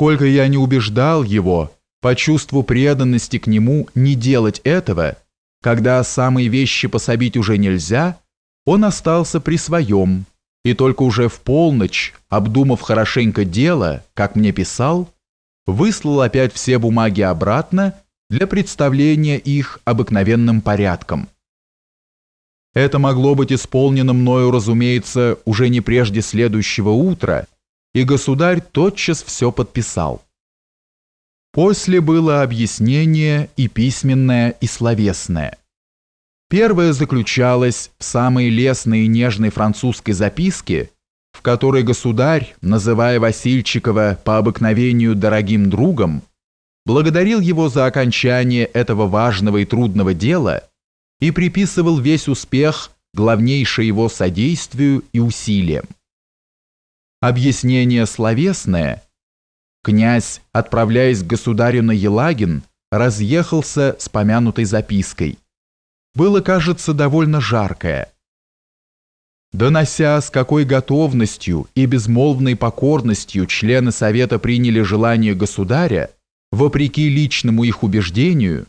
Сколько я не убеждал его, по чувству преданности к нему не делать этого, когда самые вещи пособить уже нельзя, он остался при своем, и только уже в полночь, обдумав хорошенько дело, как мне писал, выслал опять все бумаги обратно для представления их обыкновенным порядком. Это могло быть исполнено мною, разумеется, уже не прежде следующего утра, и государь тотчас все подписал. После было объяснение и письменное, и словесное. Первое заключалось в самой лестной и нежной французской записке, в которой государь, называя Васильчикова по обыкновению дорогим другом, благодарил его за окончание этого важного и трудного дела и приписывал весь успех главнейшее его содействию и усилиям. Объяснение словесное. Князь, отправляясь к государю на Елагин, разъехался с помянутой запиской. Было, кажется, довольно жаркое. Донося, с какой готовностью и безмолвной покорностью члены Совета приняли желание государя, вопреки личному их убеждению,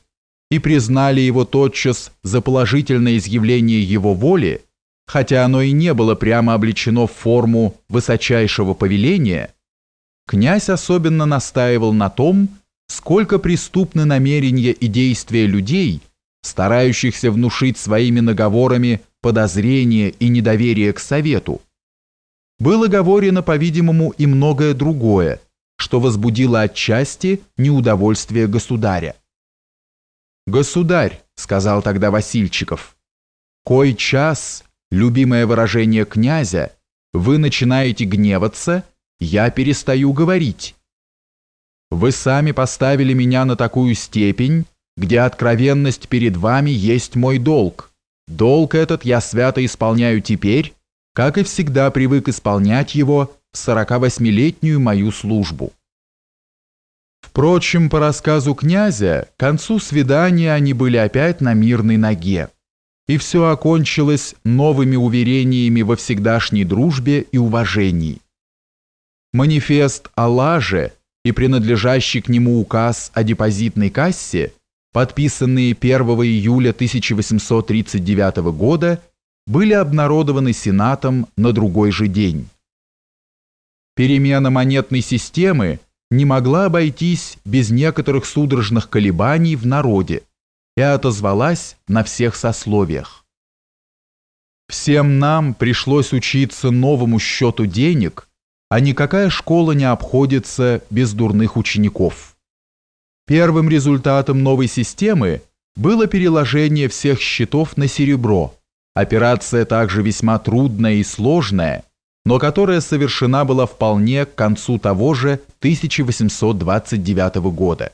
и признали его тотчас за положительное изъявление его воли, хотя оно и не было прямо облечено в форму высочайшего повеления, князь особенно настаивал на том, сколько преступны намерения и действия людей, старающихся внушить своими наговорами подозрение и недоверие к совету. Было говорено, по-видимому, и многое другое, что возбудило отчасти неудовольствие государя. «Государь», — сказал тогда Васильчиков, — «кой час любимое выражение князя, вы начинаете гневаться, я перестаю говорить. Вы сами поставили меня на такую степень, где откровенность перед вами есть мой долг. Долг этот я свято исполняю теперь, как и всегда привык исполнять его в 48-летнюю мою службу. Впрочем, по рассказу князя, к концу свидания они были опять на мирной ноге и все окончилось новыми уверениями во всегдашней дружбе и уважении. Манифест о лаже и принадлежащий к нему указ о депозитной кассе, подписанные 1 июля 1839 года, были обнародованы Сенатом на другой же день. Перемена монетной системы не могла обойтись без некоторых судорожных колебаний в народе, и отозвалась на всех сословиях. Всем нам пришлось учиться новому счету денег, а никакая школа не обходится без дурных учеников. Первым результатом новой системы было переложение всех счетов на серебро, операция также весьма трудная и сложная, но которая совершена была вполне к концу того же 1829 года.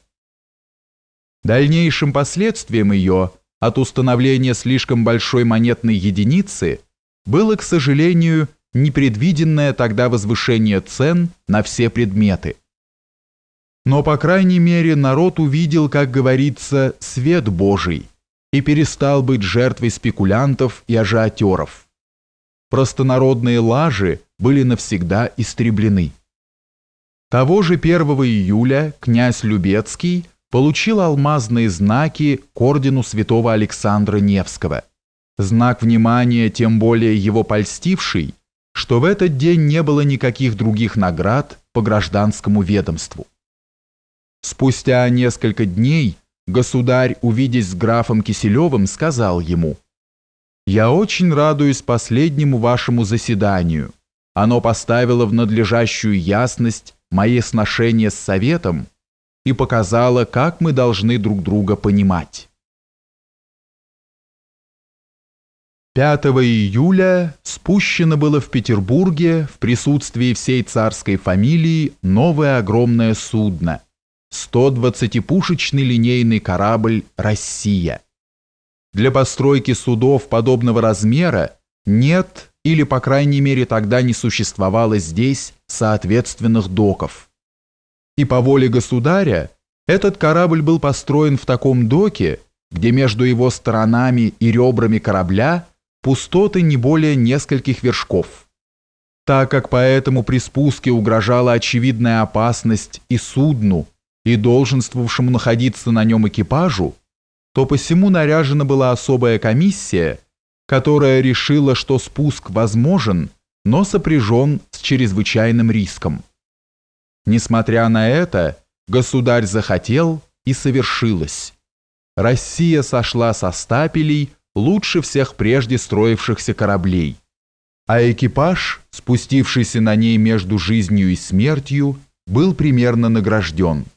Дальнейшим последствием ее от установления слишком большой монетной единицы было, к сожалению, непредвиденное тогда возвышение цен на все предметы. Но, по крайней мере, народ увидел, как говорится, свет Божий и перестал быть жертвой спекулянтов и ажиотеров. Простонародные лажи были навсегда истреблены. Того же 1 июля князь Любецкий – получил алмазные знаки к ордену святого Александра Невского. Знак внимания, тем более его польстивший, что в этот день не было никаких других наград по гражданскому ведомству. Спустя несколько дней государь, увидясь с графом Киселевым, сказал ему «Я очень радуюсь последнему вашему заседанию. Оно поставило в надлежащую ясность мои сношения с советом, и показала, как мы должны друг друга понимать. 5 июля спущено было в Петербурге в присутствии всей царской фамилии новое огромное судно, 120-пушечный линейный корабль «Россия». Для постройки судов подобного размера нет или, по крайней мере, тогда не существовало здесь соответственных доков и по воле государя этот корабль был построен в таком доке, где между его сторонами и ребрами корабля пустоты не более нескольких вершков. Так как поэтому при спуске угрожала очевидная опасность и судну, и долженствовавшему находиться на нем экипажу, то посему наряжена была особая комиссия, которая решила, что спуск возможен, но сопряжен с чрезвычайным риском. Несмотря на это, государь захотел и совершилось. Россия сошла со стапелей лучше всех прежде строившихся кораблей, а экипаж, спустившийся на ней между жизнью и смертью, был примерно награжден –